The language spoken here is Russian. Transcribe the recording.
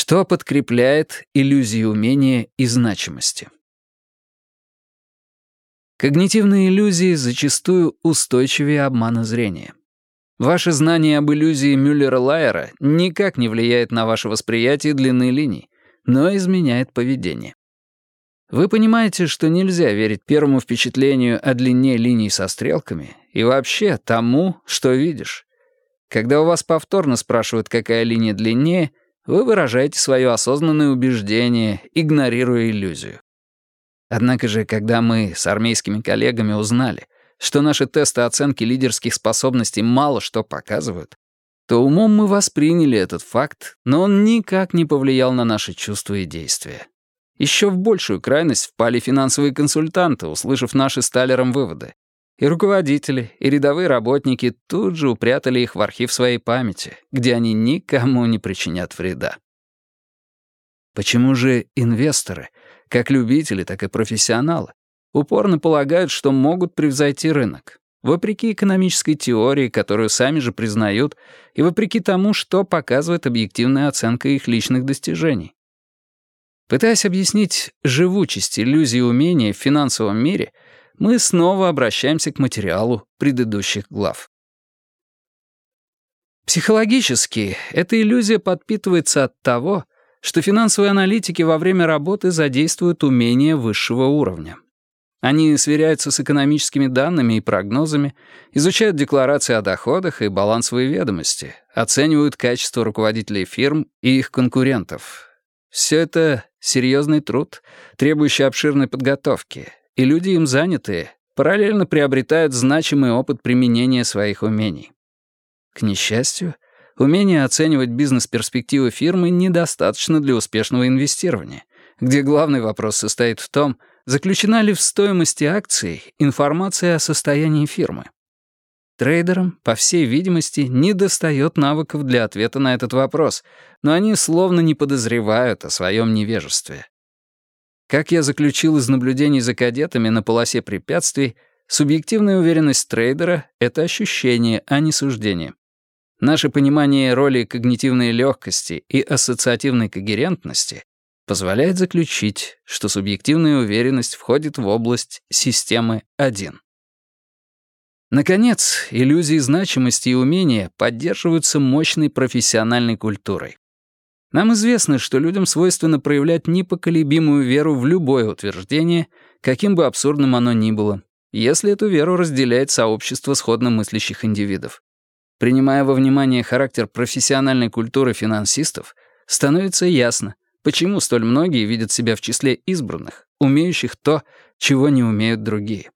Что подкрепляет иллюзии умения и значимости? Когнитивные иллюзии зачастую устойчивее обмана зрения. Ваше знание об иллюзии Мюллера-Лайера никак не влияет на ваше восприятие длины линий, но изменяет поведение. Вы понимаете, что нельзя верить первому впечатлению о длине линий со стрелками и вообще тому, что видишь. Когда у вас повторно спрашивают, какая линия длиннее, вы выражаете свое осознанное убеждение, игнорируя иллюзию. Однако же, когда мы с армейскими коллегами узнали, что наши тесты оценки лидерских способностей мало что показывают, то умом мы восприняли этот факт, но он никак не повлиял на наши чувства и действия. Еще в большую крайность впали финансовые консультанты, услышав наши с выводы. И руководители, и рядовые работники тут же упрятали их в архив своей памяти, где они никому не причинят вреда. Почему же инвесторы, как любители, так и профессионалы, упорно полагают, что могут превзойти рынок? Вопреки экономической теории, которую сами же признают, и вопреки тому, что показывает объективная оценка их личных достижений. Пытаясь объяснить живучесть иллюзии умения в финансовом мире, мы снова обращаемся к материалу предыдущих глав. Психологически эта иллюзия подпитывается от того, что финансовые аналитики во время работы задействуют умения высшего уровня. Они сверяются с экономическими данными и прогнозами, изучают декларации о доходах и балансовые ведомости, оценивают качество руководителей фирм и их конкурентов. Все это серьезный труд, требующий обширной подготовки, и люди им занятые параллельно приобретают значимый опыт применения своих умений. К несчастью, умение оценивать бизнес-перспективы фирмы недостаточно для успешного инвестирования, где главный вопрос состоит в том, заключена ли в стоимости акций информация о состоянии фирмы. Трейдерам, по всей видимости, недостает навыков для ответа на этот вопрос, но они словно не подозревают о своем невежестве. Как я заключил из наблюдений за кадетами на полосе препятствий, субъективная уверенность трейдера — это ощущение, а не суждение. Наше понимание роли когнитивной легкости и ассоциативной когерентности позволяет заключить, что субъективная уверенность входит в область системы 1. Наконец, иллюзии значимости и умения поддерживаются мощной профессиональной культурой. Нам известно, что людям свойственно проявлять непоколебимую веру в любое утверждение, каким бы абсурдным оно ни было, если эту веру разделяет сообщество сходно мыслящих индивидов. Принимая во внимание характер профессиональной культуры финансистов, становится ясно, почему столь многие видят себя в числе избранных, умеющих то, чего не умеют другие.